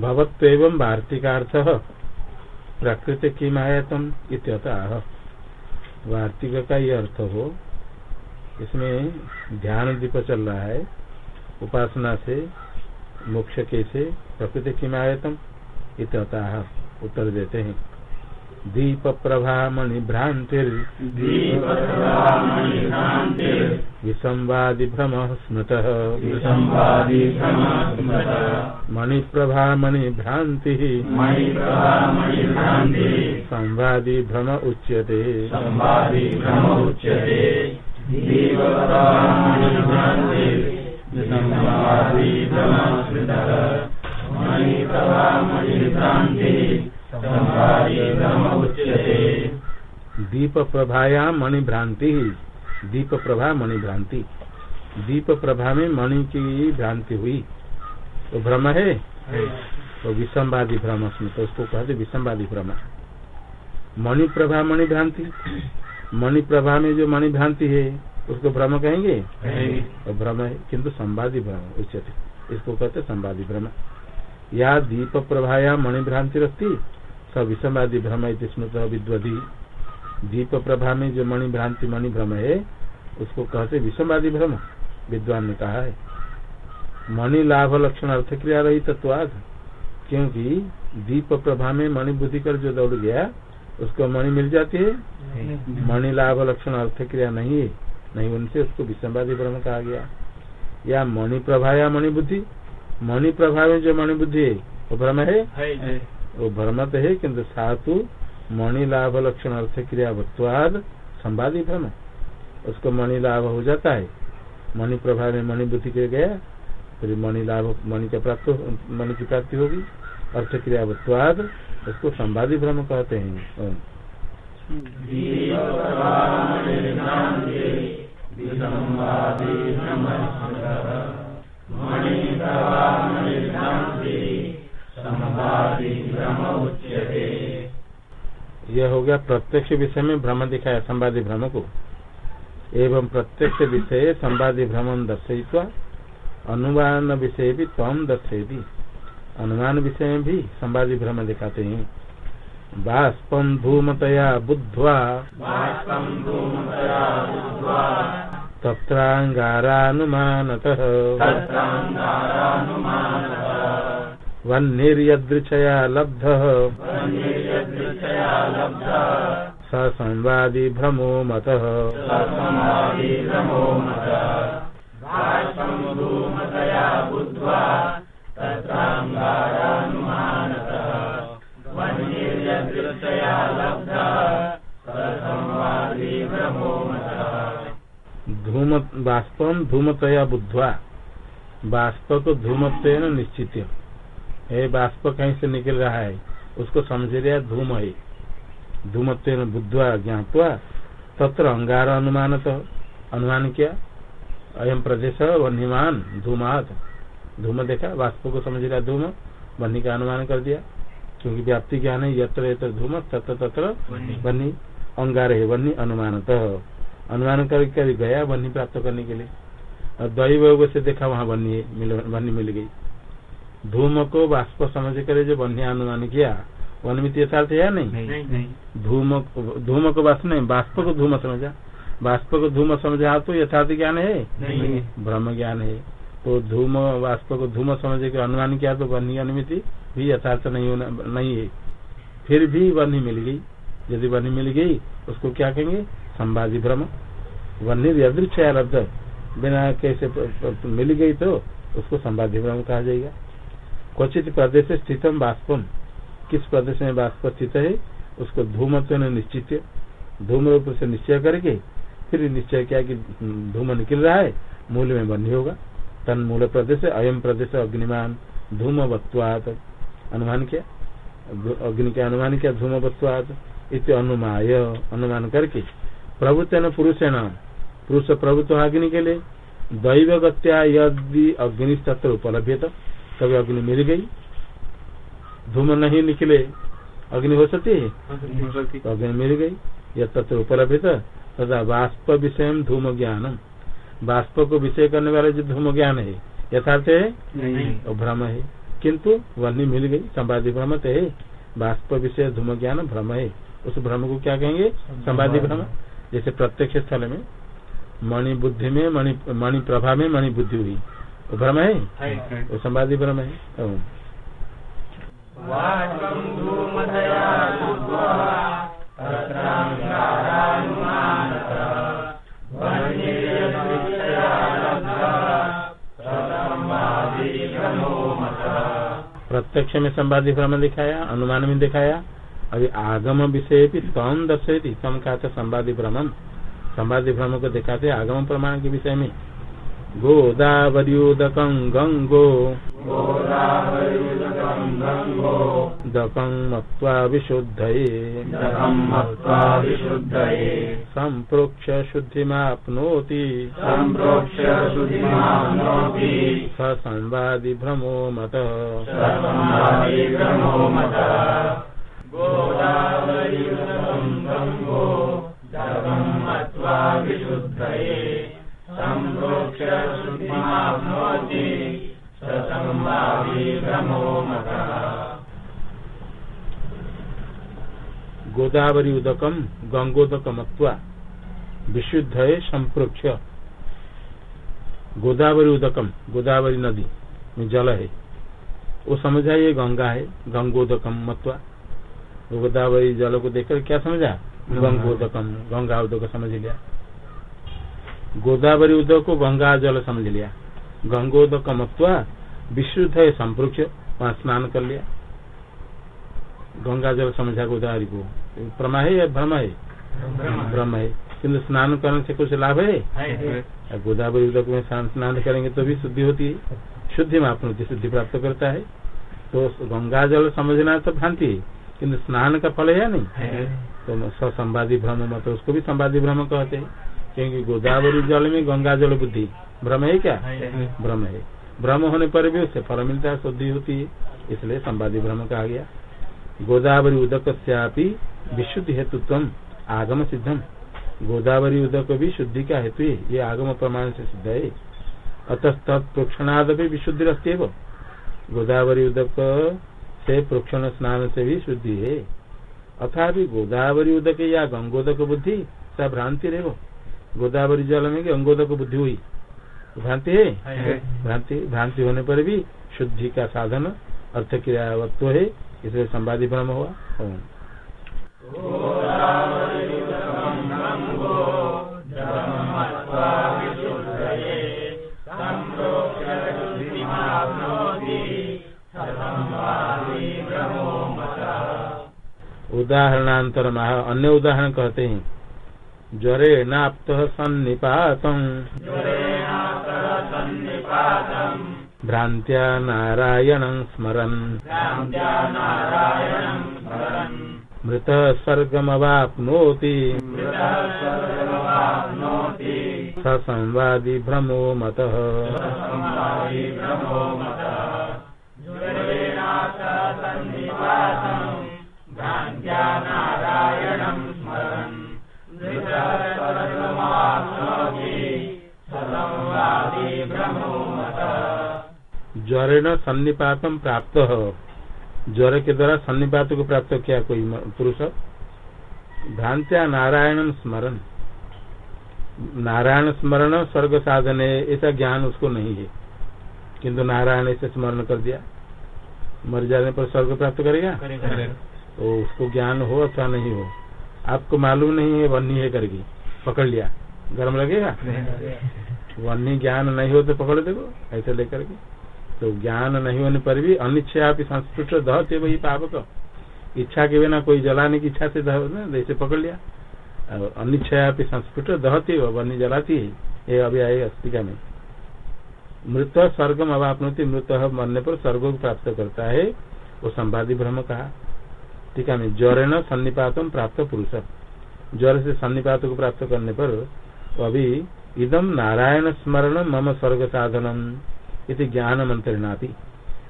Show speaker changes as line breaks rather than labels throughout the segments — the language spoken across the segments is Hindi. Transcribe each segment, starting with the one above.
भवत्व वार्तिकार्थ। प्रकृति की मायातम इत्यतः। वार्तिक का ये अर्थ हो, इसमें ध्यान दीप चल रहा है, उपासना से, मोक्ष के से प्रकृति की मायातम इत्यतः उत्तर देते हैं। दीप प्रभा मणि भ्रांतिर विसंवादि भ्रम स्मृत मणि प्रभा मणि भ्रांति संवादी भ्रम उच्यते दीप प्रभाया मणि भ्रांति दीप प्रभा मणि भ्रांति दीप प्रभा में मणि की भ्रांति हुई। तो भ्रम है? तो विषमवादी भ्रम तो उसको कहते विषमवादी भ्रम। मणि प्रभा मणि भ्रांति मणि प्रभा में जो मणि भ्रांति है उसको भ्रम कहेंगे? तो भ्रम है किंतु संवादी भ्रम उचित इसको कहते संवादी भ्रम। या दीप प्रभाया मणि भ्रांति रखती सब विषमवादी भ्रम स्मृत विद्वदी दीप प्रभा में जो मणि भ्रांति मणि भ्रम है उसको कहते विषमवादी भ्रम? विद्वान ने कहा है। मणि लाभ लक्षण अर्थ क्रिया रही तत्वाद। क्योंकि दीप प्रभा में मणि बुद्धि कर जो दौड़ गया उसको मणि मिल जाती है। मणि लाभ लक्षण अर्थ क्रिया नहीं है। नहीं उनसे उसको विषमवादी भ्रम कहा गया। या मणि प्रभा या मणि बुद्धि। मणि प्रभा में जो मणि बुद्धि है वो भ्रम है। वो भ्रम तो है किन्तु सातु मणि लाभ लक्षण अर्थ क्रिया संवादी भ्रम। उसको मणि लाभ हो जाता है। मणि प्रभा में मणि बुद्धि के गया, फिर मणि लाभ मणि का प्राप्त मणि की प्राप्ति होगी। अर्थ क्रिया उसको संवादी भ्रम कहते हैं। यह हो गया प्रत्यक्ष विषय में भ्रम दिखाया संवादी भ्रम को। एवं प्रत्यक्ष विषय संवादी भ्रम दर्शित्वा अनुमान विषय भी तम दर्शेगी अनुमान विषय में भी संवादी भ्रम दिखाते हैं। बाष्पम धूमतया बुद्ध्वा। तत्रांगारानुमानतः वह्निर्यदृच्छया लब्ध। स संवादी भ्रमो मत। धूम बाष्पम धूमतया बुद्धवा। बाष्प को धूमत्व निश्चित है बाष्प कहीं से निकल रहा है? उसको समझ लिया धूम है। धूमत्व बुद्धवा ज्ञातवा तत्र अंगार अनुमान तो अनुमान किया। अयम प्रदेश वन्यमान धूमात। धूम देखा वाष्प को समझ लिया धूम। वन्य का अनुमान कर दिया। क्योंकि व्याप्ति ज्ञान है यत्र यत्र धूम तत्र तत्र वन्य अंगार है वन्य अनुमान अनुमान करके गया वन्य प्राप्त करने के लिए। और दैव से देखा वहाँ वन्य वन्य मिल गई। धूम को बाष्प समझ कर जो वन्य अनुमान किया? वन में यथार्थ है नहीं, नहीं, नहीं। धूम धूम को बाष्प नहीं बाष्प को धूम समझा बाष्प को धूम समझा तो यथार्थ ज्ञान है? ब्रह्म ज्ञान है। तो धूम बाष्प को धूम समझ के अनुमान किया तो वन्य अनुमिति? भी यथार्थ नहीं होना नहीं है। फिर भी वन्य मिल गई। यदि वन्य मिल गई उसको क्या कहेंगे? संवादी भ्रम वन्य अदृश्य लब्ध बिना कैसे मिल गई तो उसको संवादी भ्रम कहा जाएगा? क्वचित प्रदेश स्थितम बाष्पम किस प्रदेश में बाष्प स्थित है, उसको धूमत्व निश्चित धूम रूप से निश्चय करके फिर निश्चय किया कि धूम निकल रहा है, मूल में बन्ही होगा। तन मूल प्रदेश अयम प्रदेश, अग्निमान धूम वत्वात अनुमान किया। अग्नि के अनुमान किया धूम वत्वात इत अनुमाय, अनुमान करके। प्रभुत्व पुरुषेण, पुरुष प्रभुत्व अग्नि के लिए दैव गत्या यदि अग्नि तत्व उपलब्ध कभी अग्नि मिल गई। धूम नहीं निकले अग्नि हो सकती है? तो अग्नि मिल गई। यह तत्व उपलब्ध तथा बाष्प विषय धूम ज्ञान बाष्प को विषय करने वाले जो धूम ज्ञान है यथार्थ है? और भ्रम है। किंतु वन्नी मिल गई। संवादी भ्रम तो है। बाष्प विषय धूम ज्ञान भ्रम है। उस भ्रम को क्या कहेंगे? संवादी भ्रम। जैसे प्रत्यक्ष स्थल में मणि बुद्धि में मणि मणि प्रभा में मणि बुद्धि हुई। वो भ्रम है। वो संवादी भ्रम है। प्रत्यक्ष में संवादी भ्रम दिखाया अनुमान में दिखाया अभी आगम विषय भी तम दर्शयती तम का संवादी भ्रमण। संवादी भ्रम को दिखाते आगम प्रमाण के विषय में। गोदावरीदकं गङ्गो। दकं मत्वा विशुद्धये। सम्प्रोक्ष शुद्धिमाप्नोति। स संवादि भ्रमो मतः। विशुद्धये। गोदावरी उदकम गंगोदकम विशुद्ध है संप्रोक्ष गोदावरी उदकम गोदावरी नदी में जल है। वो समझा ये गंगा है गंगोदकम मत्वा। गोदावरी जल को देखकर क्या समझा? गंगोदकम गंगा उदक समझ लिया गोदावरी उदक को गंगा जल समझ लिया। गंगोदक मत्वा विशुद्ध है संप्रोक्ष वहाँ स्नान कर लिया। गंगा जल समझा गोदावरी को। प्रमा है या भ्रम है? भ्रम है। किन्तु स्नान करने से कुछ लाभ है? गोदावरी उदक में स्नान करेंगे तो भी शुद्धि होती है। शुद्धि में अपनी शुद्धि प्राप्त करता है। तो गंगा जल समझना तो भ्रांति है। किन्तु स्नान का फल है या नहीं? तो ससंवादी भ्रम मत उसको भी संवादी भ्रम कहते हैं। क्योंकि गोदावरी जल में गंगा जल बुद्धि भ्रम है क्या भ्रम है भ्रम होने पर भी उससे फल मिलता है शुद्धि होती है इसलिए संवादी भ्रम कहा गया गोदावरी उदक विशुद्धि हेतुत्व आगम सिद्धम गोदावरी उदक भी शुद्धि का हेतु है ये आगम प्रमाण से सिद्ध है अतः तत्प्रोक्षणाद भी विशुद्धि रहती है गोदावरी उदक से प्रोक्षण स्नान से भी शुद्धि है अथा भी गोदावरी उदक या गंगोदक बुद्धि सब भ्रांति रहे गोदावरी जल में अंगोदक बुद्धि हुई। भ्रांति है? भ्रांति भ्रांति होने पर भी शुद्धि का साधन अर्थ क्रियावत्व है इसलिए संवादी भ्रम हुआ। उदाहरणांतर अन्य उदाहरण कहते हैं। ज्वरेणाप्त सन्निपातम्। भ्रान्त्या नारायणं स्मरन्। मृतः स्वर्गमवाप्नोति स संवादि भ्रमो मतः। ज्वरेण सन्निपातम प्राप्त। ज्वर के द्वारा सन्निपात को प्राप्त किया कोई पुरुष? भ्रांत्या नारायण स्मरण नारायण स्मरण स्वर्ग साधन है ऐसा ज्ञान उसको नहीं है। किंतु नारायण ऐसे स्मरण कर दिया। मर जाने पर स्वर्ग प्राप्त करेगा? तो उसको ज्ञान हो अथवा नहीं हो आपको मालूम नहीं है वन्नी है करके। पकड़ लिया। गर्म लगेगा। वन्नी ज्ञान नहीं हो तो पकड़ देखो, ऐसे लेकर के। तो ज्ञान नहीं होने पर भी अनिच्छा संस्कृत दहते वही पावक इच्छा के बिना कोई जलाने की इच्छा से जैसे पकड़ लिया। अनिच्छा संस्कृत दहते वन्नी जलाती है। ये अभी आए अस्तिका में। मृत स्वर्गम अब अवापनोति, मृत मरने पर स्वर्ग को प्राप्त करता है। वो संवादी ब्रह्म कहा। ठीक है ज्वर न सन्निपातम प्राप्त पुरुष। ज्वर से सन्निपात को प्राप्त करने पर अभी इदम नारायण स्मरण मम स्वर्ग साधनम इति ज्ञान मंत्रणा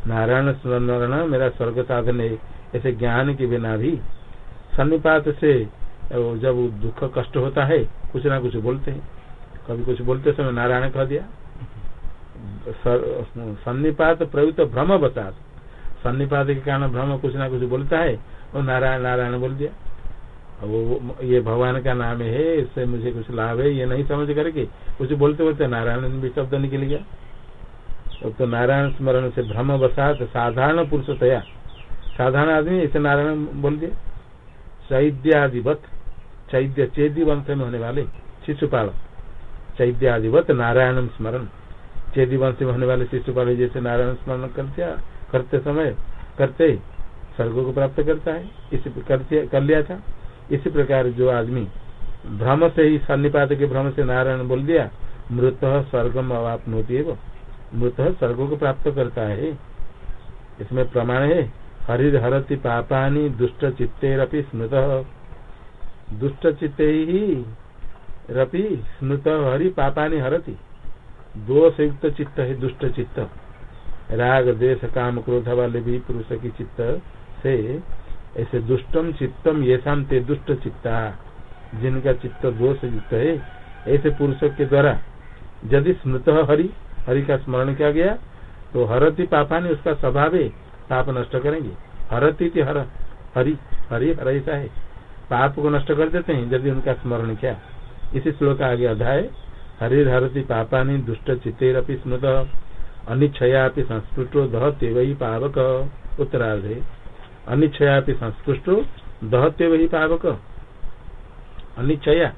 नारायण स्मरण मेरा स्वर्ग साधन है, ऐसे ज्ञान के बिना भी सन्निपात से जब दुख कष्ट होता है, कुछ ना कुछ बोलते हैं। कभी कुछ बोलते समय नारायण कह दिया सन्निपात प्रयुक्त भ्रम बता सन्निपात के कारण भ्रम कुछ ना कुछ बोलता है, और नारायण नारायण बोल दिया। वो ये भगवान का नाम है इससे मुझे कुछ लाभ है ये नहीं समझ करके कुछ बोलते बोलते नारायण भी शब्द निकल गया। तो, तो नारायण स्मरण से भ्रम बसात साधारण पुरुष तया। साधारण आदमी ऐसे नारायण बोल दिया। चैद्यादिवत चैद्य चेदी वंश में होने वाले शिशुपाल। चैद्यादिवत नारायण स्मरण। चेदी वंश में होने वाले शिशुपाल जैसे नारायण स्मरण कर दिया करते समय करते स्वर्ग को प्राप्त करता है। इसी कर लिया था। इसी प्रकार जो आदमी भ्रम से ही सन्निपात के भ्रम से नारायण बोल दिया, मृत स्वर्गम अवापनोती है मृत स्वर्ग को प्राप्त करता है। इसमें प्रमाण है हरिर हरति पापानी दुष्ट चित्ते स्मृत। दुष्ट चित्ते ही रपि स्मृत हरि पापानी हरति। दोष युक्त चित्त है दुष्ट चित्त राग देश काम, क्रोध वाले भी, पुरुष की चित्त से ऐसे दुष्टम चित्तम ये शांति दुष्ट चित्ता जिनका चित्त दोष युक्त है, ऐसे पुरुषों के द्वारा यदि स्मृत हरि हरि का स्मरण किया गया तो हरति पापानी उसका स्वभाव है, पाप नष्ट करेंगे। हरती हर, हरि हरि, हर ऐसा है। पाप को नष्ट कर देते हैं, यदि उनका स्मरण किया। इसी श्लोक आगे अध्याय हरिर हरती पापानी दुष्ट चित्तेरपि स्मृत अनिच्छया संस्कृतो दहते वही पावक। उत्तरार्धे। अनिच्छया संस्कृष्टो दहते वही पावक। अनिच्छया,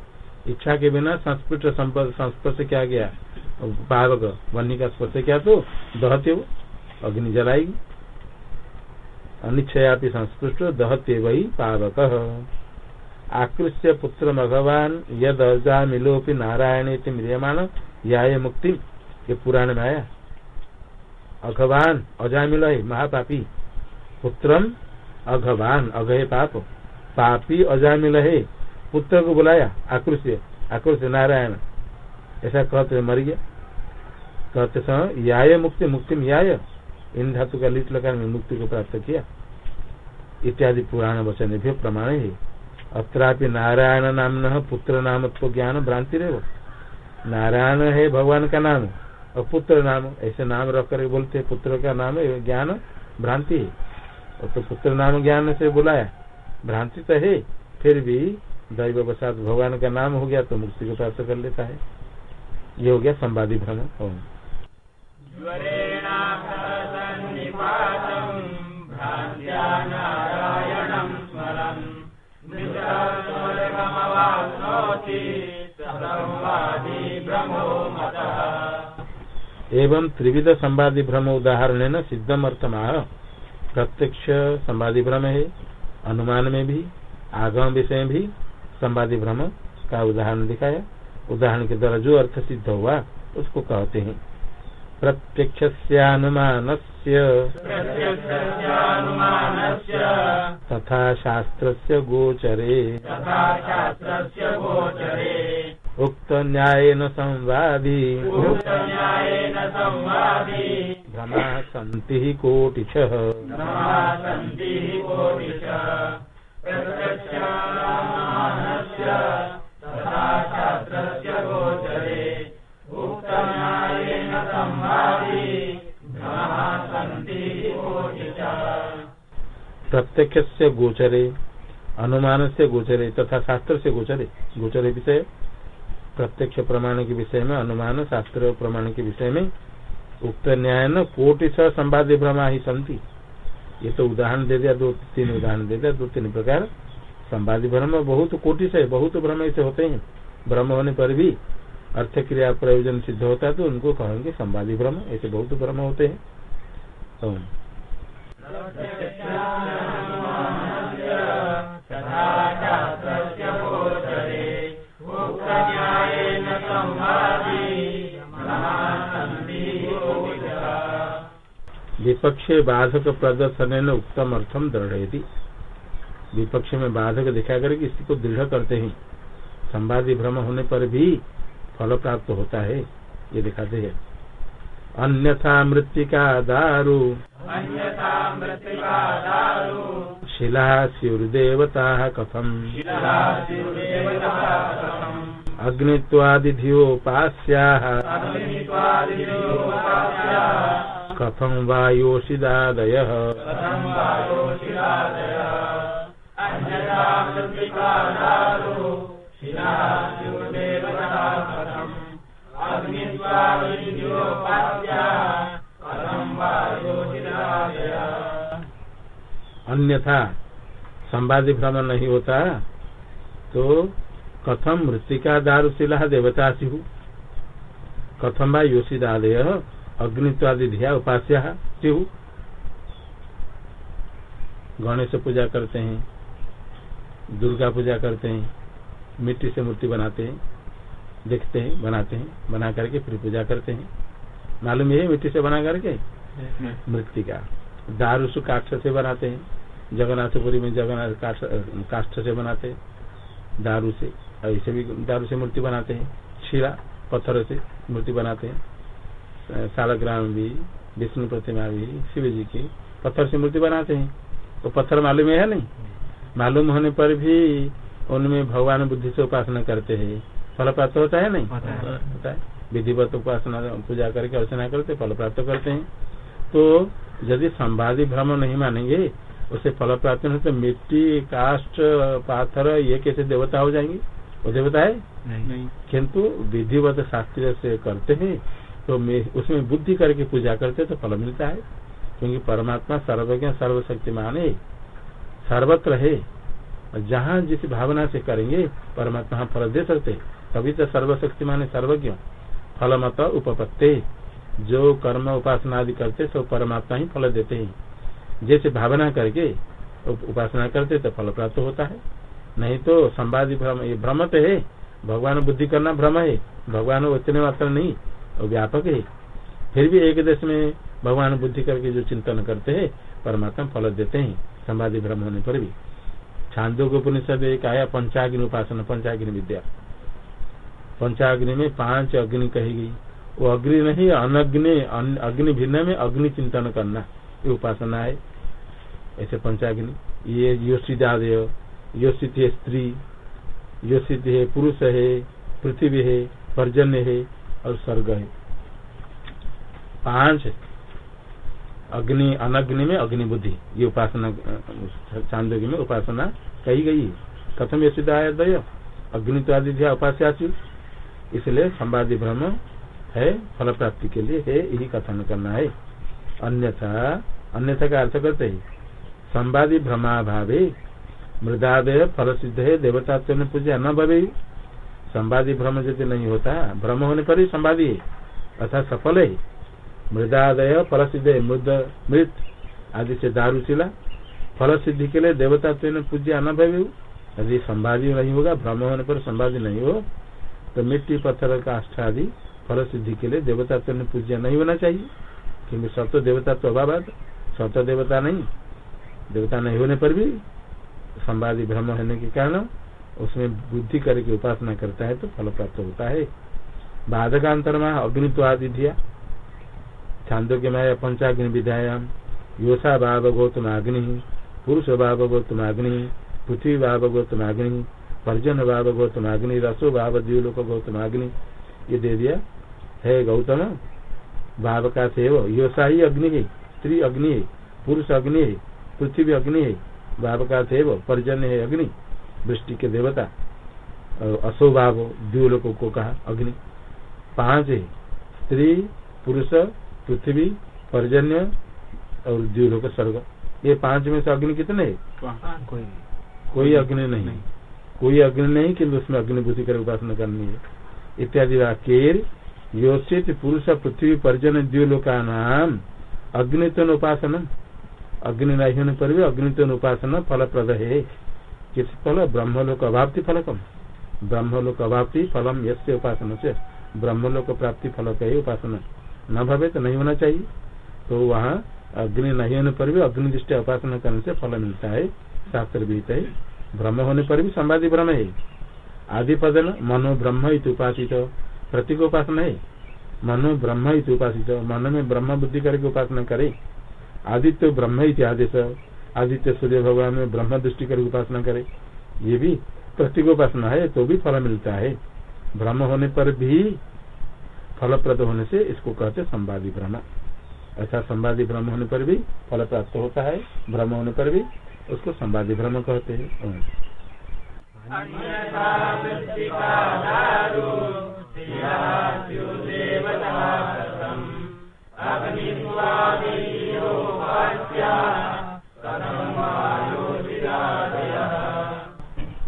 इच्छा के बिना संस्कृत संस्पर्श क्या गया? पावक वन्य का स्पर्श क्या तो? दहते वो अग्नि जलाएगी। अनिच्छया संस्पृष्ट दहते वही पावक। आकृष्य पुत्र भगवान यद अजा मिलोपि नारायण म्रियमाण या मुक्ति, ये पुराण में आया अघवान अजामिल महापापी। पुत्रम अघवान अघ पाप। पापी अजामिल है। पुत्र को बुलाया आक्रोश आक्रोश नारायण। ऐसा कहते मर गया। कहते समय याय मुक्ति मुक्ति में याय। इन धातु का लिट लगा मुक्ति को प्राप्त किया। इत्यादि पुराण वचन भी प्रमाण है। अत्रापि नारायण नाम न पुत्र नाम तो ज्ञान भ्रांति रहे नारायण है भगवान का नाम, और पुत्र नाम, ऐसे नाम रख कर बोलते पुत्र का नाम है, ज्ञान भ्रांति है। और तो पुत्र नाम ज्ञान से बुलाया। भ्रांति तो है फिर भी दैव प्रसाद भगवान का नाम हो गया तो मुक्ति को प्राप्त कर लेता है। ये हो गया संवादी भ्रम एवं त्रिविध संवादी भ्रम उदाहरण सिद्धम अर्थमाह प्रत्यक्ष संवादी भ्रम है अनुमान में भी आगम विषय भी संवादी भ्रम का उदाहरण दिखाया। उदाहरण के द्वारा जो अर्थ सिद्ध हुआ उसको कहते हैं। प्रत्यक्षस्यानुमान तथा शास्त्र गोचरे। उक्त न्यायन संवादी। भ्रमा सन्ति कोटिश। प्रत्यक्ष से गोचरे। अनुमान से गोचरे तथा शास्त्र से गोचरे। गोचरे विषय प्रत्यक्ष प्रमाण के विषय में, अनुमान, शास्त्र प्रमाण के विषय में उक्त न्याय न कोटि स संवाद भ्रमा ही संति ये तो उदाहरण दे दिया, दो, तीन उदाहरण दे दिया, दो, तीन प्रकार। संवादी भ्रम बहुत कोटि से, बहुत भ्रम ऐसे होते हैं। भ्रम होने पर भी अर्थ क्रिया प्रयोजन सिद्ध होता है तो उनको कहेंगे संवादी भ्रम, ऐसे बहुत भ्रम होते हैं। तो विपक्षे बाधक प्रदर्शन उत्तम अर्थम दृढ़ विपक्ष में बाधक दिखा करके इसी को दृढ़ करते हैं। संवादी भ्रम होने पर भी फल प्राप्त होता है ये दिखाते हैं। अन्यथा मृतिका दारु। शिला शिवदेवता कथम। अग्निवादिध्योपास्या कथम वायोषिदादय अन्यथा संवादी भ्रमण नहीं होता तो कथम मृतिका दारुशिला देवता सिहु कथम वा योषिदादय? अग्नित्वादि धिया उपास्या सिहु गणेश पूजा करते हैं दुर्गा पूजा करते हैं मिट्टी से मूर्ति बनाते हैं देखते हैं बनाते हैं बना करके फिर पूजा करते हैं। मालूम है मिट्टी से बना करके? मृतिका। दारूसु काष्ठ से बनाते हैं जगन्नाथपुरी में जगन्नाथ काष्ठ से बनाते हैं दारू से ऐसे भी दारू से मूर्ति बनाते हैं शिला पत्थरों से मूर्ति बनाते हैं। सालग्राम भी विष्णु प्रतिमा भी शिव जी की पत्थर से मूर्ति बनाते हैं। तो पत्थर मालूम है नहीं? मालूम होने पर भी उनमें भगवान बुद्धि से उपासना करते हैं। फल प्राप्त होता है नहीं? होता है। विधिवत उपासना पूजा करके अर्चना करते फल प्राप्त करते हैं। तो यदि संवादी भ्रम नहीं मानेंगे उसे फल प्राप्त नहीं तो मिट्टी काष्ट पाथर ये कैसे देवता हो जाएँगे? वो देवता है? नहीं। किंतु विधिवत शास्त्र से करते हैं। तो उसमें बुद्धि करके पूजा करते तो फल मिलता है। क्योंकि परमात्मा सर्वज्ञ, सर्वशक्तिमान है, सर्वत्र है। जहाँ जिस भावना से करेंगे, परमात्मा फल दे सकते। तभी तो सर्वशक्तिमान सर्वज्ञ। फल मत उपपत्ते। जो कर्म उपासना आदि करते, सो परमात्मा ही फल देते हैं। जैसे भावना करके उपासना करते तो फल प्राप्त होता है। नहीं तो संवादी भ्रम, ये भ्रम तो है। भगवान बुद्धि करना भ्रम है। भगवान उतने मात्र नहीं। वो व्यापक है। फिर भी एक देश में भगवान बुद्धि करके जो चिंतन करते हैं, परमात्मा फल देते हैं, समाधि भ्रम होने पर भी। छांदो को उपनिषद एक आया, पंचाग्नि उपासना, पंचाग्नि विद्या। पंचाग्नि में पाँच अग्नि कही गई। वो अग्नि नहीं, अनग्नि अग्नि भिन्न में अग्नि चिंतन करना, ये उपासना है। ऐसे पंचाग्नि। ये योषिदादेव योषित है स्त्री योषित है पुरुष है, पृथ्वी है, पर्जन्य है और स्वर्ग है। पाँच अग्नि, अनग्नि में अग्नि बुद्धि। ये उपासना चांदोगी में उपासना कही गई कथम यशिदाय अग्नि तो आदि उपास्या इसलिए संवादी भ्रम है, फल प्राप्ति के लिए है, यही कथन करना है। अन्यथा अन्यथा का अर्थ करते है। संवादी भ्रमाभावे, मृदादय फल सिद्ध है देवता पूजा न भवे। संवादी भ्रम यदि नहीं होता। भ्रम होने पर ही संवादी है। अर्थात सफल है। मृदादय फल सिद्ध मृद मृत आदि से दारू दारूशिला। फल सिद्धि के लिए देवता तो पूज्य न भवे यदि संवादी नहीं होगा भ्रम होने पर संवादी नहीं हो तो मिट्टी पत्थर का आष्ठा आदि फल सिद्धि के लिए देवता तो पूज्य नहीं होना चाहिए। क्योंकि सत्य देवता तो अभाव सत्य देवता नहीं। देवता नहीं होने पर भी संवादी भ्रम होने के कारण उसमें बुद्धि करके उपासना करता है तो फल प्राप्त होता है। बाधकांतर में अग्नित्व आदि दिया छांदो के माया पंचाग्नि विधायाम योषा भाव गौतम अग्नि पुरुष भाव गौतम अग्नि पृथ्वी भाव गौतम अग्नि पर्जन भाव गौतम अग्नि रसो भाव द्व्यूलोक गौतम अग्नि ये दे दिया? है गौतम भाव का सेव योषा ही अग्नि है स्त्री अग्नि है पुरुष अग्नि है पृथ्वी अग्नि है भाव का सेव पर्जन है अग्नि, वृष्टि के देवता और अशोभाव द्व्यूलोकों को कहा अग्नि। पाँच है, स्त्री, पुरुष पृथ्वी पर्जन्य और द्व्यूलोक स्वर्ग। ये पाँच में से अग्नि कितने है? कोई कोई अग्नि नहीं। कोई अग्नि नहीं किन्तु उसमें अग्नि बुद्धि कर उपासना करनी है। इत्यादि वाक्य योषित पुरुष पृथ्वी पर्जन द्व्यूलोका नाम अग्नितन उपासना। अग्नि नहीं होने पर भी अग्नितन उपासना फलप्रद है। किस फल? ब्रह्मलोक अभाप्ति फलकम। ब्रह्मलोक अभाप्ति फलम यसे उपासना से ब्रह्मलोक प्राप्ति फल का ही उपासना। न भवे तो नहीं होना चाहिए। तो वहाँ अग्नि नहीं होने पर भी अग्नि दृष्टि उपासना करने से फल मिलता है। शास्त्र विहित है, ब्रह्म होने पर भी संवादी ब्रह्म है। आदि पदन मनो ब्रह्म उपासित, प्रतीक उपासना है। मनो ब्रह्म उपासित, मन में ब्रह्म बुद्धि करके उपासना करे। आदित्य ब्रह्म आदेश, आदित्य सूर्य भगवान में ब्रह्म दृष्टि करके उपासना करे। ये भी प्रतीक उपासना है तो भी फल मिलता है। भ्रम होने पर भी फलप्रद होने से इसको कहते संवादी भ्रम। ऐसा संवादी भ्रम होने पर भी फल प्राप्त होता है, भ्रम होने पर भी उसको संवादी भ्रम कहते हैं।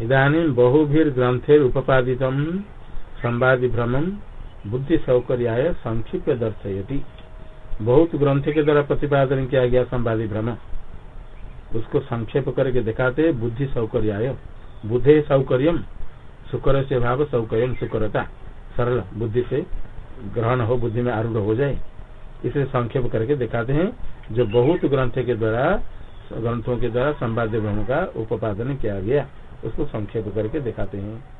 इधानी बहुभीर ग्रंथेर उपपादित संवादी भ्रमम बुद्धि सौकर्याय संक्षिप्त दर्शयती। बहुत ग्रंथ के द्वारा प्रतिपादन किया गया संवादी भ्रम। उसको संक्षेप करके दिखाते बुद्धि सौकर्याय। बुद्धे सौकर्यम शुक्र से भाव सौकर्यम शुक्रता सरल बुद्धि से ग्रहण हो, बुद्धि में आरूढ़ हो जाए। इसे संक्षेप करके दिखाते हैं, जो बहुत ग्रंथ के द्वारा, ग्रंथों के द्वारा संवाद्य भ्रम का उपादन किया गया, उसको संक्षेप करके दिखाते हैं।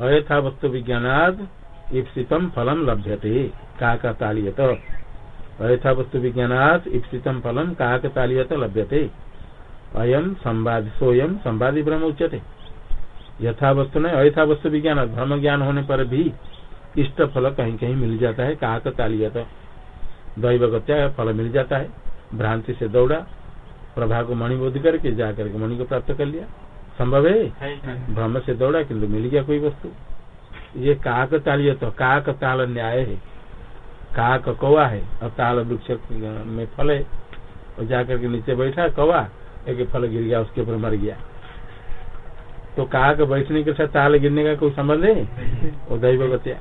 अयथा वस्तु विज्ञानाद ईप्सितम फलम लभ्यते, काकतालियत। अयथा वस्तु विज्ञानात ईप्सितम फलम काकतालियत लभ्यते। अयम संवाद सोयम संवादी भ्रम उच्यते यथा वस्तु नहीं अयथा वस्तु विज्ञान भ्रम ज्ञान होने पर भी इष्ट फल कहीं कहीं मिल जाता है काक तालियत दैवगत्या फल मिल जाता है। भ्रांति से दौड़ा प्रभा को मणिबोध करके जाकर के मणि को प्राप्त कर लिया। संभव है? भ्रम से दौड़ा किन्तु मिल गया कोई वस्तु। ये काक तालिय तो काक ताल न्याय है। काक कौआ है और ताल वृक्ष में फल है। और जाकर के नीचे बैठा कौआ एक फल गिर गया उसके ऊपर मर गया। तो काक बैठने के साथ ताल गिरने का कोई संबंध है? वो दैव गत्या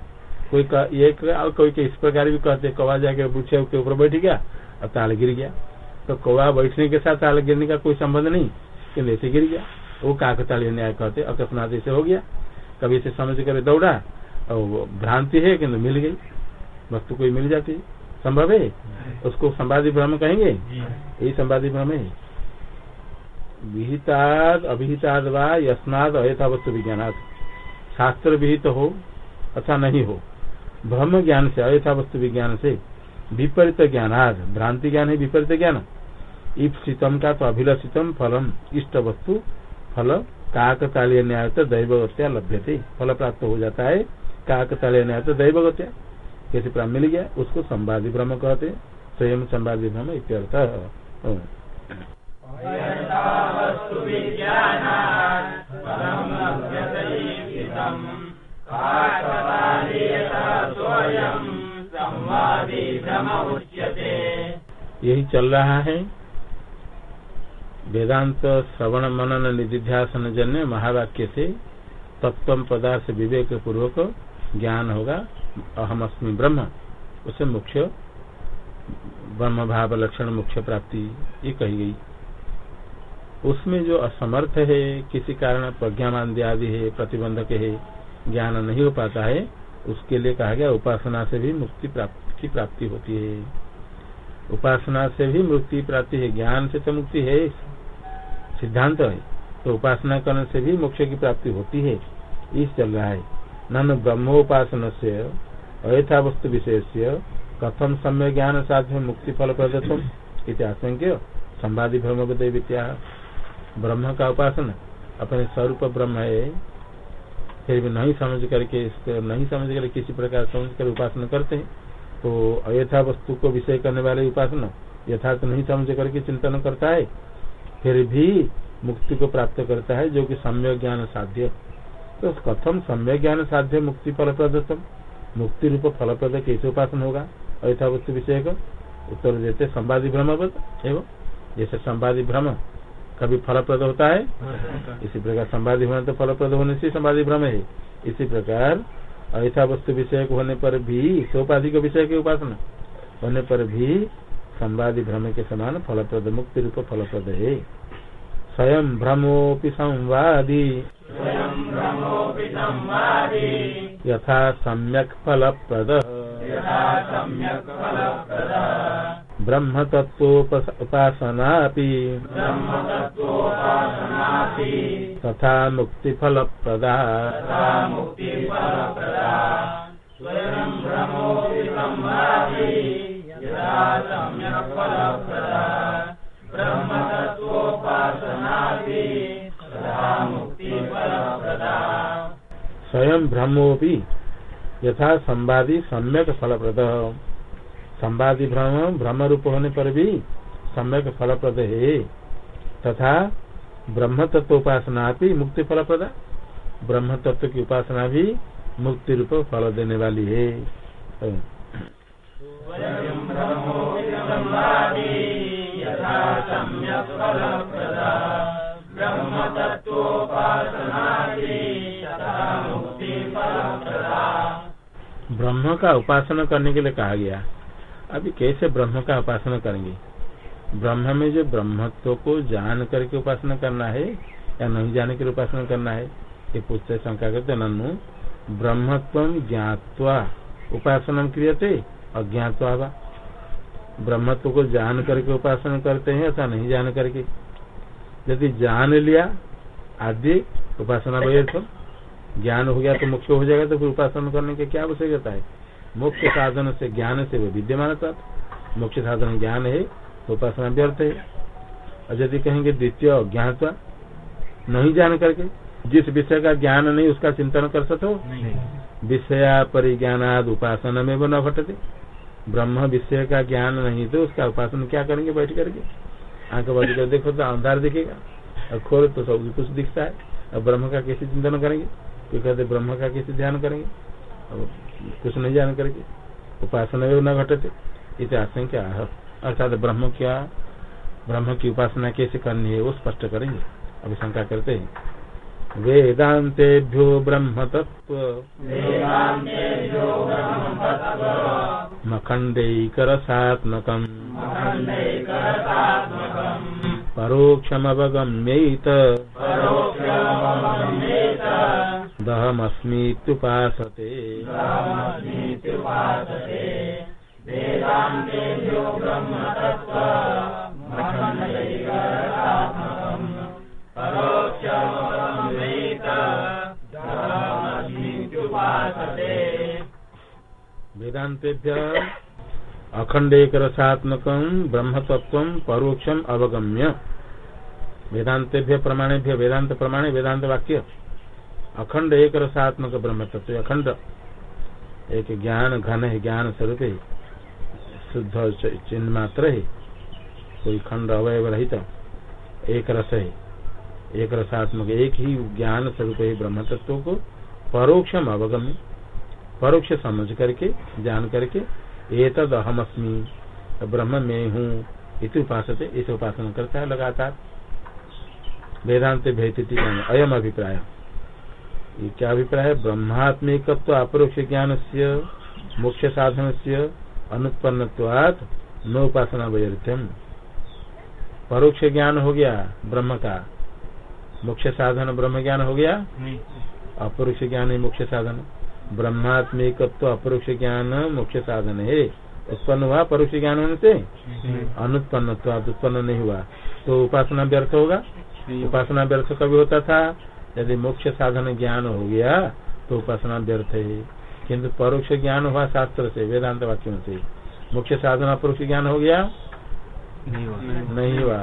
कोई एक कोई के इस प्रकार भी कहते कौवा जाके वृक्ष के ऊपर बैठ गया और ताल गिर गया। तो कौवा बैठने के साथ ताल गिरने का कोई संबंध नहीं। कि ऐसे गिर गया। वो काकताली न्याय कहते अकस्मात ऐसे हो गया। कभी इसे समझ कर दौड़ा। और भ्रांति है किन्तु मिल गई। वस्तु कोई मिल जाती संभव है? उसको संवादी भ्रम कहेंगे? यही संवादी भ्रम है। विहिताद अभिहिताद व यस्नाद अयथा वस्तु विज्ञानाद शास्त्र विहित हो अथवा नहीं हो। ब्रह्म ज्ञान से अयथा वस्तु विज्ञान से विपरीत ज्ञानाद भ्रांति ज्ञान है विपरीत ज्ञान ईप्सितम का तो अभिलषितम फलम इष्ट वस्तु फल काकतालीय न्याय तो दैवगत्या लभ्य फल प्राप्त हो जाता है काकतालीय न्याय तो दैवगत्या। कैसे प्राप्त मिल गया, उसको संवादी भ्रम कहते स्वयं संवादी भ्रम इत्यर्थ। यही चल रहा है। वेदांत श्रवण मनन निधिध्यासन जन्य महावाक्य से तत्व पदार्थ विवेक पूर्वक ज्ञान होगा। अहम अस्मि ब्रह्म। उसे मुख्य ब्रह्म भाव लक्षण मुख्य प्राप्ति ये कही गई। उसमें जो असमर्थ है, किसी कारण प्रज्ञामान आदि है, प्रतिबंधक है, ज्ञान नहीं हो पाता है, उसके लिए कहा गया उपासना से भी मुक्ति प्राप्ति की प्राप्ति होती है। उपासना से भी मुक्ति प्राप्ति है, ज्ञान से तो मुक्ति है, सिद्धांत है तो उपासना करने से भी मोक्ष की प्राप्ति होती है। इस चल रहा है। न ब्रह्मोपासन से, अयथा वस्तु विशेष कथम समय ज्ञान साध्य मुक्ति फल प्रदत्तम इतिहास संवादी भ्रम विद्या। ब्रह्म का उपासना, अपने स्वरूप ब्रह्म है। फिर भी नहीं समझ करके इसको, नहीं समझ कर किसी प्रकार समझ कर उपासना करते हैं। तो अयथा वस्तु को विषय करने वाले उपासना यथार्थ नहीं समझ करके चिंतन करता है फिर भी मुक्ति को प्राप्त करता है जो कि सम्य ज्ञान साध्य। तो कथम सम्य ज्ञान साध्य मुक्ति फल प्रदत्तम मुक्ति रूप फल प्रद कैसे उपासन होगा? अयथा वस्तु विषय को उत्तर देते संवादी भ्रम एवं जैसे संवादी भ्रम कभी फलप्रद होता है इसी प्रकार संवादी भ्रम तो फलप्रद होने से संवादी भ्रम है। इसी प्रकार ऐसा वस्तु विषय होने पर भी सोपाधि के विषय की उपासना होने पर भी संवादि भ्रम के समान फलप्रद मुक्ति रूप फलप्रद है। स्वयं भ्रमोपि संवादी। यथा सम्यक फल ब्रह्म तत्वोपासना तथा मुक्ति फल प्रदा स्वयं ब्रह्मोपि यथा संवादी सम्यक फलप्रद संवादी भ्रम भ्रम रूप होने पर भी सम्यक फलप्रद है। तथा ब्रह्म तत्व उपासना भी मुक्ति फलप्रदा ब्रह्म तत्व की उपासना भी मुक्ति रूप फल देने वाली है ब्रह्म का उपासना करने के लिए कहा गया। अभी कैसे ब्रह्म का उपासना करेंगे? ब्रह्म में जो ब्रह्मत्व को जान करके उपासना करना है या नहीं जान कर उपासना करना है, ये पूछते शंका करते नन्नु। ब्रह्मत्व ज्ञातवा उपासना क्रियते, अज्ञातवा ब्रह्मत्व को जान करके उपासना करते हैं ऐसा नहीं जान करके। यदि जान लिया, आदि उपासना व्यर्थ ज्ञान हो गया तो मुख्य हो जाएगा तो फिर उपासना करने की क्या आवश्यकता है? मुख्य साधन से ज्ञान से वो विद्यमान मुख्य साधन ज्ञान है तो उपासना व्यर्थ है। और यदि कहेंगे द्वितीय अज्ञातवा नहीं जान करके जिस विषय का ज्ञान नहीं उसका चिंतन कर सकते हो विषया परिज्ञानाद उपासना में वो न घटते। ब्रह्म विषय का ज्ञान नहीं तो उसका उपासना क्या करेंगे बैठ करके? आँख बंद कर देखो तो अंधार दिखेगा। और खोल तो सब कुछ दिखता है। और ब्रह्म का कैसे चिंतन करेंगे? कोई कहते ब्रह्म का कैसे ध्यान करेंगे? कुछ नहीं जान करके उपासना में न घटते इसे आशंका अर्थात ब्रह्म क्या ब्रह्म की उपासना कैसे करनी है वो स्पष्ट करेंगे। अभी शंका करते हैं। वेदांतेभ्यो ब्रह्म तत्व मखण्डैकरसात्मकम्। परोक्षमवगम्यैत। दहमस्मीत्युपासते वेदांतेभ्य अखंड एक रसात्मक ब्रह्म तत्व परोक्षम अवगम्य। वेदांतेभ्य प्रमाणेभ्य वेदांत प्रमाणे वेदांत वाक्य अखंड एक रसात्मक ब्रह्म तत्व अखंड। एक ज्ञान घन है, ज्ञान स्वरूप है, शुद्ध चिन्ह मात्र है, कोई खंड अवयव रहित, एक रस है। एक रसात्मक एक ही ज्ञान स्वरूप है ब्रह्म तत्व को परोक्षम अवगम्य, परोक्ष समझ करके जान करके ये तद अस्मी ब्रह्म में हूँ इस उपासते, इस उपासना करता है लगातार। वेदांत भेदती अयम अभिप्राय। ये क्या अभिप्राय है? ब्रह्मात्मिक अपरोक्ष ज्ञान से मुख्य साधन से अनुत्पन्न न उपासना वैर्थ्यम परोक्ष ज्ञान हो गया ब्रह्म का। मुख्य साधन ब्रह्म ज्ञान हो गया? अपरोक्ष ज्ञान है मुख्य साधन ब्रह्मात्मिक अपरोक्ष ज्ञान मुख्य साधन है। उत्पन्न हुआ परोक्ष ज्ञान होने से? अनुत्पन्न उत्पन्न नहीं हुआ। तो उपासना व्यर्थ होगा? उपासना व्यर्थ कभी होता था? यदि मुख्य साधन ज्ञान हो गया तो उपासना व्यर्थ है। किंतु परोक्ष ज्ञान हुआ शास्त्र से वेदांत वाक्यों से। मुख्य साधन अपरोक्ष ज्ञान हो गया? नहीं हुआ।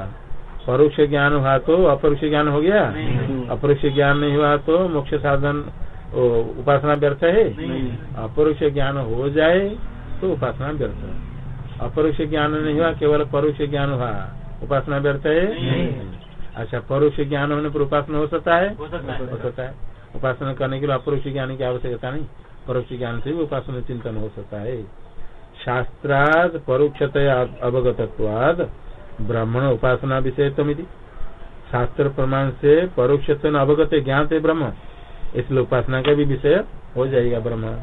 परोक्ष ज्ञान हुआ तो अपरोक्ष ज्ञान हो गया? अपरोक्ष ज्ञान नहीं हुआ तो मुख्य साधन उपासना व्यर्थ है? अपरोक्ष ज्ञान हो जाए तो उपासना व्यर्थ। अपरोक्ष ज्ञान नहीं हुआ केवल परोक्ष ज्ञान हुआ। उपासना व्यर्थ है? अच्छा परोक्ष ज्ञान होने पर उपासना हो सकता है? हो सकता है। उपासना करने के लिए अपरोक्ष ज्ञान की आवश्यकता नहीं। परोक्ष ज्ञान से भी उपासना चिंतन हो सकता है। शास्त्राद परोक्षतया अवगतत्वाद ब्राह्मण उपासना विषय शास्त्र प्रमाण से परोक्ष अवगत ज्ञान है ब्रह्म। इसलिए उपासना का भी विषय हो जाएगा ब्रह्म।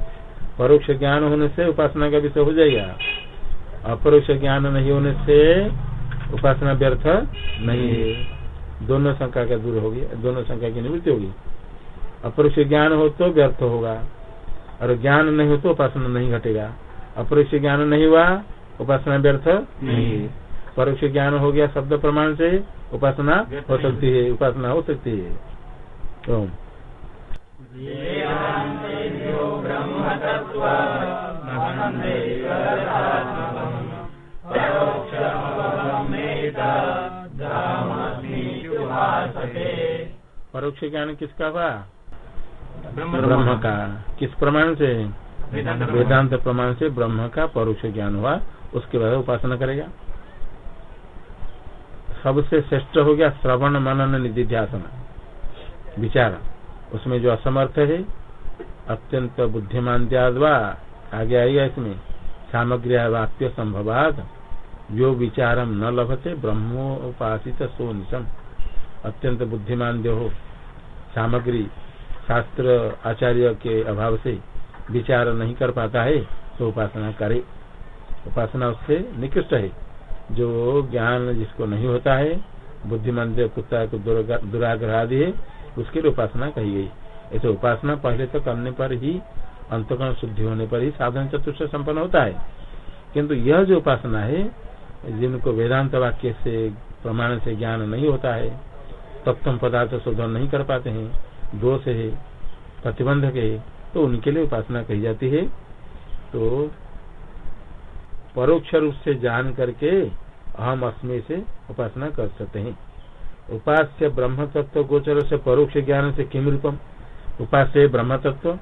परोक्ष ज्ञान होने से उपासना का विषय हो जाएगा। अपरोक्ष ज्ञान नहीं होने से उपासना व्यर्थ नहीं है। दोनों शंका का दूर होगी? दोनों शंका की निवृत्ति होगी। अपरोक्ष ज्ञान हो तो व्यर्थ होगा, और ज्ञान नहीं हो तो उपासना नहीं घटेगा। अपरोक्ष ज्ञान नहीं हुआ, उपासना व्यर्थ नहीं परोक्ष ज्ञान हो गया शब्द प्रमाण से, उपासना हो सकती है, उपासना हो सकती है। तो परोक्ष ज्ञान किसका हुआ? ब्रह्म का। किस प्रमाण से? वेदांत प्रमाण से ब्रह्म का परोक्ष ज्ञान हुआ उसके बाद उपासना करेगा। सबसे श्रेष्ठ हो गया श्रवण मनन निधिध्यासन। विचार। उसमें जो असमर्थ है अत्यंत बुद्धिमान द्वा आगे आएगा इसमें। सामग्री वाक्य संभवाद जो विचारम न लभते ब्रह्मोपासित सोनिशम। अत्यंत बुद्धिमान जो हो सामग्री, शास्त्र, आचार्य के अभाव से विचार नहीं कर पाता है तो उपासना करे। उपासना उससे निकृष्ट है। जो ज्ञान जिसको नहीं होता है, बुद्धिमान जो कुत्ता, को दुराग्रह आदि है, उसके लिए उपासना कही गई। ऐसे उपासना पहले तो करने पर ही अंतकरण शुद्धि होने पर ही साधन चतुर्थ संपन्न होता है। किंतु यह जो उपासना है, जिनको वेदांत वाक्य से, प्रमाण से ज्ञान नहीं होता है तत्व पदार्थ शोधन नहीं कर पाते हैं, दोष है प्रतिबंधक है तो उनके लिए उपासना कही जाती है। तो परोक्ष रूप से जान करके अहम अस्मि से उपासना कर सकते हैं। उपास्य ब्रह्म तत्व गोचर से परोक्ष ज्ञान से किम रूपम? उपास्य ब्रह्म तत्व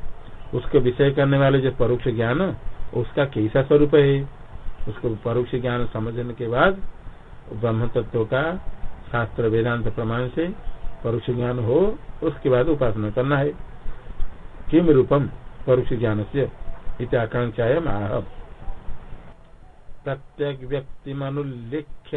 उसके विषय करने वाले जो परोक्ष ज्ञान, उसका कैसा स्वरूप है? उसको परोक्ष ज्ञान समझने के बाद ब्रह्म तत्व का शास्त्र वेदांत प्रमाण से परोक्ष ज्ञान हो, उसके बाद उपासना करना है। किम रूपम परोक्ष ज्ञान से आकांक्षा माह प्रत्येक व्यक्ति मनुल्लिख्य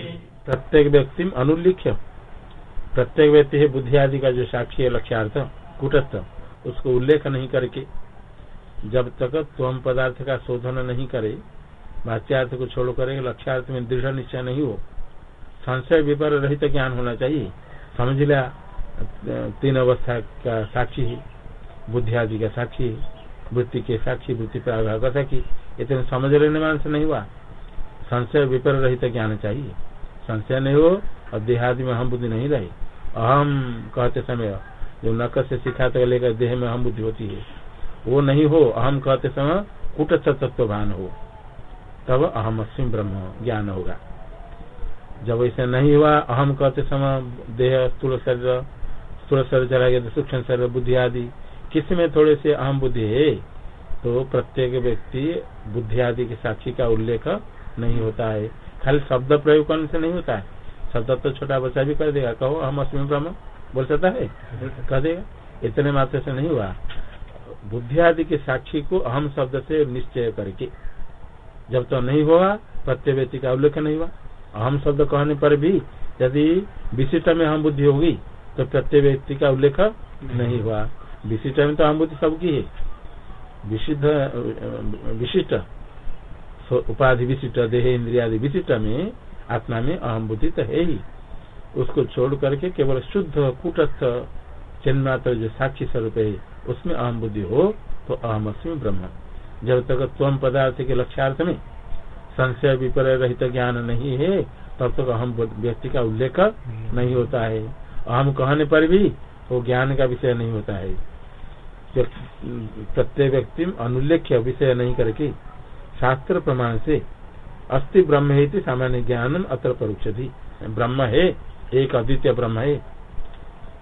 प्रत्येक व्यक्ति अनुल्लिख्य। प्रत्येक व्यक्ति है बुद्धि आदि का जो साक्षी है, लक्ष्यार्थ, कुटस्थ, उसको उल्लेख नहीं करके, जब तक त्वम पदार्थ का शोधन नहीं करे, वाच्यार्थ को छोड़ करेंगे लक्ष्यार्थ में दृढ़ निश्चय नहीं हो, संशय विपर रहित ज्ञान होना चाहिए। समझ लिया, तीन अवस्था का साक्षी है, बुद्धि आदि का साक्षी है, वृत्ति के साक्षी, वृत्ति प्राभाव का साक्षी इतने समझ लेने मान से नहीं हुआ। संशय विपर रहित ज्ञान चाहिए। संशय नहीं हो और देहादि में हम बुद्धि नहीं रही। अहम कहते समय, जो नक से सिखाते लेकर देह में अहम बुद्धि होती है, वो नहीं हो, अहम कहते समय कुटस्थ तत्वभान हो। तब अहम अस्म ब्रह्म ज्ञान होगा। जब ऐसा नहीं हुआ, अहम कहते समय देह, स्थूल शरीर स्थूल शरीर चला गया, सूक्ष्म शरीर, बुद्धि आदि किसमें थोड़े से अहम बुद्धि है? तो प्रत्येक व्यक्ति बुद्धि आदि के साक्षी का उल्लेख नहीं होता है। खाली शब्द प्रयोग करने से नहीं होता है। शब्द तो छोटा बच्चा भी कर देगा। कहो, हम अस्मी ब्रह्म बोल सकता है? कह देगा। इतने मात्र से नहीं हुआ। बुद्धि आदि के साक्षी को अहम शब्द से निश्चय करके, जब तो नहीं हुआ प्रत्येक व्यक्ति का उल्लेख नहीं हुआ। अहम शब्द कहने पर भी यदि विशिष्ट में अहम बुद्धि होगी तो प्रत्येक व्यक्ति का उल्लेख नहीं हुआ। विशिष्ट में तो अहम बुद्धि सबकी है। विशिष्ट उपाधि विशिष्ट, देह इंद्रिया विशिष्ट में, आत्मा में अहम बुद्धि तो है ही। उसको छोड़ करके केवल शुद्ध, कूटस्थ चिन्मात्र जो साक्षी स्वरूप है। उसमें अहम बुद्धि हो तो अहम अस्मी ब्रह्म। जब तक त्वम पदार्थ के लक्ष्यार्थ में संशय विपर्य रहित ज्ञान नहीं है, तब तक अहम व्यक्ति का उल्लेख नहीं होता है। अहम कहने पर भी वो ज्ञान का विषय नहीं होता है। प्रत्येक व्यक्ति अनुल्लेख्य विषय नहीं करके शास्त्र प्रमाण से अस्थि ब्रह्म है सामान्य ज्ञान अत्र परोक्ष ब्रह्म है, एक अद्वितीय ब्रह्म है।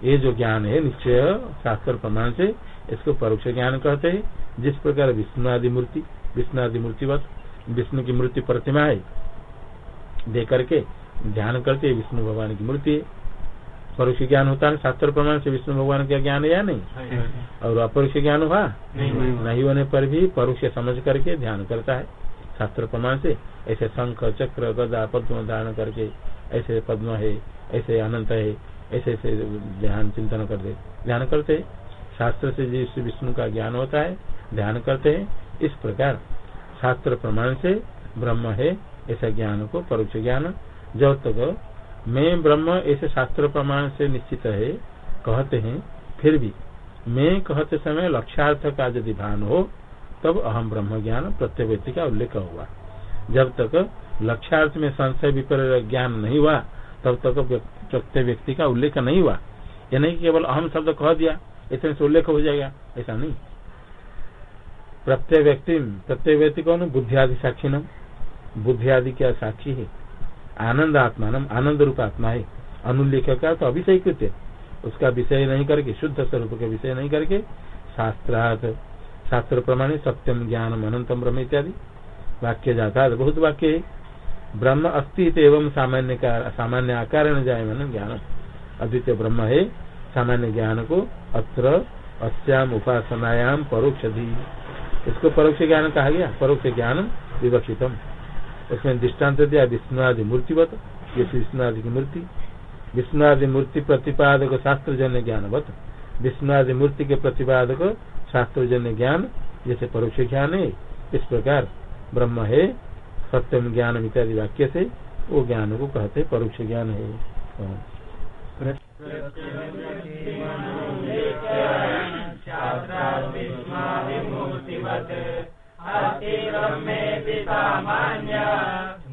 ये जो ज्ञान है, निश्चय शास्त्र प्रमाण से इसको परोक्ष ज्ञान कहते हैं। जिस प्रकार विष्णु आदि मूर्ति विष्णु आदि मूर्तिवत, विष्णु की मूर्ति प्रतिमा है दे करके ध्यान करते विष्णु भगवान की मूर्ति है। परोक्ष ज्ञान होता है शास्त्र प्रमाण से विष्णु भगवान का ज्ञान है या नहीं और अपरोक्ष ज्ञान हुआ? नहीं होने पर भी परोक्ष समझ करके ध्यान करता है शास्त्र प्रमाण से। ऐसे शंख चक्र गदा पद्म धारण करके ऐसे पद्म है ऐसे अनंत है ऐसे ऐसे ध्यान चिंतन करते। ध्यान करते। शास्त्र से जिस विष्णु का ज्ञान होता है ध्यान करते। हैं इस प्रकार शास्त्र प्रमाण से ब्रह्म है ऐसा ज्ञान को परोक्ष ज्ञान जब तक मैं ब्रह्म ऐसे शास्त्र प्रमाण से निश्चित है, कहते हैं, फिर भी, मैं कहते समय लक्ष्यार्थ का यदि भान हो, तब अहम ब्रह्म ज्ञान प्रत्येक व्यक्ति का उल्लेख हुआ। जब तक लक्ष्यार्थ में संशय विपर ज्ञान नहीं हुआ, तब तक प्रत्येक व्यक्ति का उल्लेख नहीं हुआ। या नहीं केवल अहम शब्द कह दिया, इतने से उल्लेख हो जाएगा, ऐसा नहीं। प्रत्येक व्यक्ति प्रत्येक व्यक्ति कौन? बुद्धि आदि साक्षी न। बुद्धि आदि क्या साक्षी है? आनंद आत्मा आनंद रूप आत्मा है अनुल्लेख का तो अभिषय कृत्य उसका विषय नहीं करके, शुद्ध स्वरूप का विषय नहीं करके शास्त्रार्थ शास्त्र प्रमाण सत्यम ज्ञान अनंतम ब्रह्म इत्यादि। वाक्य जाता है बहुत वाक्य है। ब्रह्म अस्तित एवं सामान्य सामान्य आकार जाए मन ज्ञान। अद्वितीय ब्रह्म है, सामान्य ज्ञान को अत्र अस्याम उपासनायाम परोक्ष इसको परोक्ष ज्ञान कहा गया? परोक्ष ज्ञान विवक्षितम। उसमें दृष्टांत दिया विष्णु आदि मूर्तिवत ये विष्णु आदि की मूर्ति। विष्णु आदि मूर्ति प्रतिपादक शास्त्र जन्य ज्ञानवत विष्णु आदि मूर्ति के प्रतिपादक शास्त्र जन्य ज्ञान, जैसे परोक्ष ज्ञान है, इस प्रकार। ब्रह्म है, सत्यम ज्ञान इत्यादि वाक्य से वो ज्ञान को कहते परोक्ष ज्ञान है।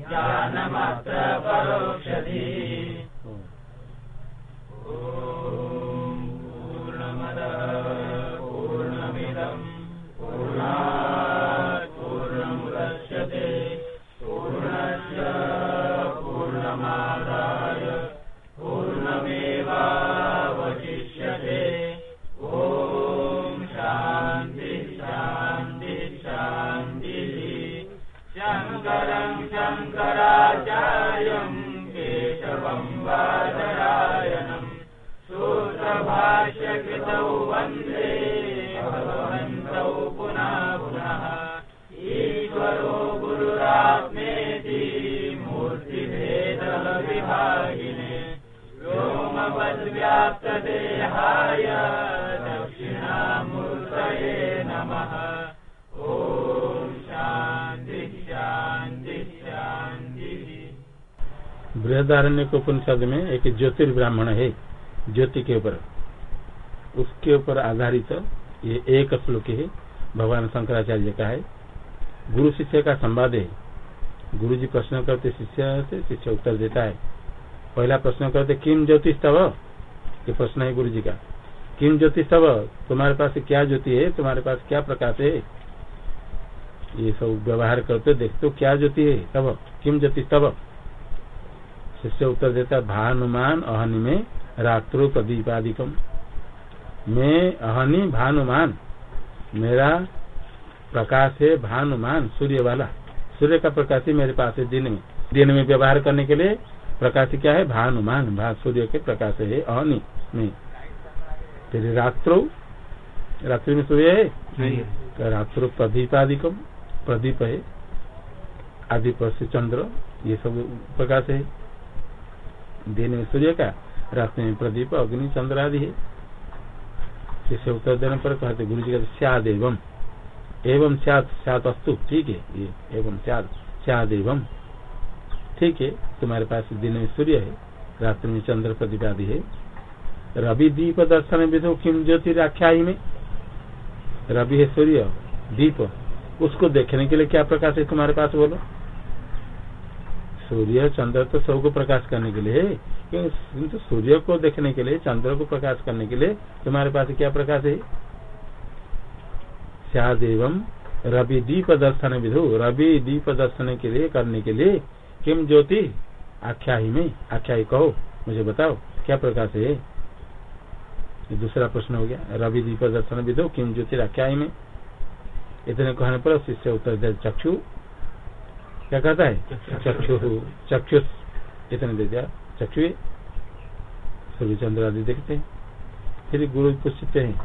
ज्ञानमात्र परोक्षति बृहदारण्य उपनिषद में एक ज्योतिर्ब्राह्मण है ज्योति के ऊपर। उसके ऊपर आधारित ये एक श्लोक है, भगवान शंकराचार्य का है। गुरु शिष्य का संवाद है। गुरु जी प्रश्न करते, शिष्य से शिष्य उत्तर देता है। पहला प्रश्न करते, किम ज्योतिष तब ये प्रश्न है गुरु जी का। किम ज्योतिष तब तुम्हारे पास क्या ज्योति है? तुम्हारे पास क्या प्रकाश है ये सब व्यवहार करते, देखते क्या ज्योति है? तब किम ज्योतिष तब शिष्य उत्तर देता, भानुमान अहनि में रात्रो प्रदीपादिकम मैं अहनी भानुमान। मेरा प्रकाश है भानुमान सूर्य वाला। सूर्य का प्रकाश ही मेरे पास है दिन में। दिन में व्यवहार करने के लिए प्रकाश क्या है? भानुमान। भा सूर्य के प्रकाश है अहनी में। फिर रात्रो। रात्रि में सूर्य है? रात्रो प्रदीपादिकम प्रदीप है। आदि से चंद्र। ये सब प्रकाश है। दिन में सूर्य का रात्रि में प्रदीप अग्नि चंद्र आदि है। इसे उत्तर देने पर कहते गुरु जी कहते सद एवं एवं सद अस्तु ठीक है, ये, एवं सद सद एवं ठीक है, तुम्हारे पास दिन में सूर्य है रात्रि में चंद्र प्रदीप आदि है। रवि दीप दर्शन विधो किम ज्योतिराख्या में? रवि है सूर्य, दीप। उसको देखने के लिए क्या प्रकाश है तुम्हारे पास, बोलो। सूर्य चंद्र तो सबको प्रकाश करने के लिए क्योंकि तो सूर्य को देखने के लिए, चंद्र को प्रकाश करने के लिए तुम्हारे पास क्या प्रकाश है? सद एवं रवि दीप दर्शन विधु, रवि दीप दर्शन के लिए, करने के लिए, किम ज्योति? आख्या ही में, आख्यायी कहो, मुझे बताओ, क्या प्रकाश है? दूसरा प्रश्न हो गया, रवि दीप दर्शन विधु, किम ज्योति आख्यायी में। इतने कहने पर शिष्य उत्तर दे, चक्षु क्या कहता है? चक्षु। चक्षुष इतने दे दिया, चक्षु सूर्य चंद्र आदि देखते हैं। फिर गुरु पूछते हैं,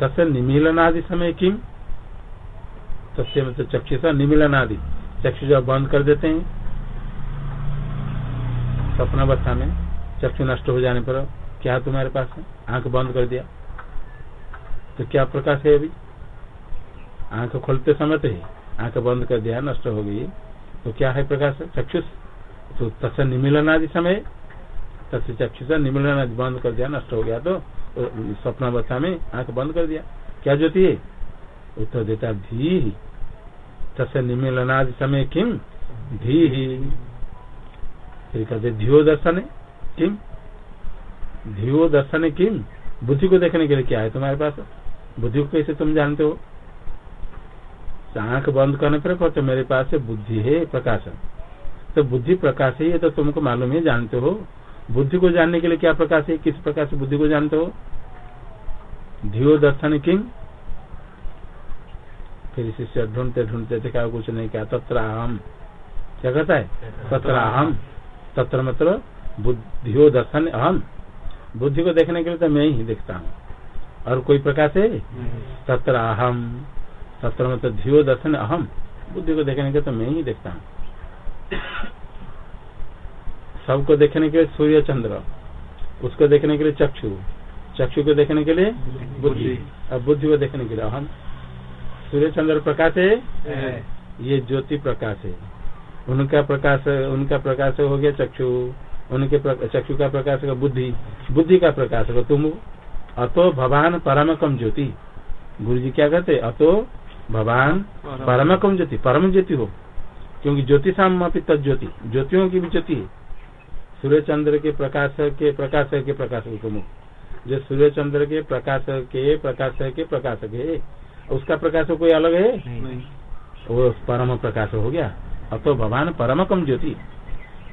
तस्य निमिलन आदि समय किम तस्य मतलब चक्षुषा निमिलन आदि चक्षु जब बंद कर देते हैं स्वप्नावस्था में, चक्षु नष्ट हो जाने पर क्या तुम्हारे पास है? आँख बंद कर दिया। तो क्या प्रकाश है अभी? आँख खोलते समय तो आँख बंद कर दिया, नष्ट हो गई। तो क्या है प्रकाश? चक्षुष। तो तथा निमिलन आदि समय। तथा चक्षुष निमिलन आदि बंद कर दिया, नष्ट हो गया तो स्वप्नावस्था में आँख बंद कर दिया। क्या ज्योति है? उत्तर देता धी तथा निमिलनादि समय किम? धी फिर कहते, धियो दर्शन किम? धियो दर्शन किम? बुद्धि को देखने के लिए क्या है तुम्हारे पास? बुद्धि को कैसे तुम जानते हो? आँख बंद करने पर कहते मेरे पास बुद्धि है प्रकाश तो बुद्धि प्रकाश है ये तो तुमको मालूम है जानते हो। बुद्धि को जानने के लिए क्या प्रकाश है? किस प्रकार से बुद्धि को जानते हो? धियो दर्शन किंग फिर शिष्य ढूंढते ढूंढते देखा कुछ नहीं क्या। तत्र अहम क्या कहता है? तत्र अहम तत्र मतलब बुद्धियो दर्शन अहम। बुद्धि को देखने के लिए तो मैं ही देखता हूँ। और कोई प्रकाश है? तत्र तत्र मतलब धियो दर्शन अहम। बुद्धि को देखने के तो मैं ही देखता हूँ। सबको देखने के लिए सूर्य चंद्र उसको देखने के लिए चक्षु चक्षु को देखने के लिए बुद्धि और बुद्धि को देखने के लिए अहम। सूर्य चंद्र प्रकाश है? ये ज्योति प्रकाश है। उनका प्रकाश उनका प्रकाश हो गया चक्षु उनके चक्षु का प्रकाश का बुद्धि बुद्धि का प्रकाश होगा तुम अतो भगवान परमकम ज्योति। गुरु जी क्या कहते अतो भगवान परम कम ज्योति परम ज्योति हो। क्योंकि ज्योति सामी ज्योति ज्योतियों की भी ज्योति है। सूर्य चंद्र के प्रकाश के प्रकाश के प्रकाशक तुम जो सूर्य चंद्र के प्रकाश के प्रकाश के प्रकाशक है उसका प्रकाश कोई अलग है? नहीं। वो परम प्रकाश हो गया। अब तो भगवान परम कम ज्योति।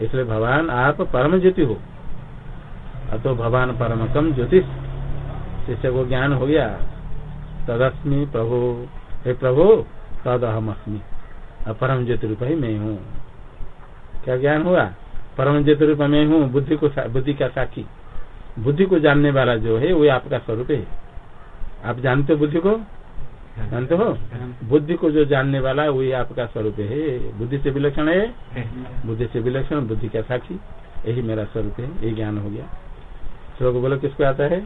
इसलिए भगवान आप परम ज्योति हो। अब तो भगवान परम कम ज्योतिष। शिष्य को ज्ञान हो गया। तदस्मी प्रभु हे प्रभु तद अहम अस्मी परम ज्योति रूप ही मैं हूँ। क्या ज्ञान हुआ? परम ज्योति रूप में हूँ, बुद्धि को बुद्धि का साक्षी। बुद्धि को जानने वाला जो है, वो आपका स्वरूप है। आप जानते हो बुद्धि को? जानते हो? बुद्धि को जो जानने वाला वही आपका स्वरूप है। बुद्धि से विलक्षण है? बुद्धि से विलक्षण, बुद्धि का साक्षी। यही मेरा स्वरूप है यही ज्ञान हो गया। श्लोक बोलो, किसको आता है?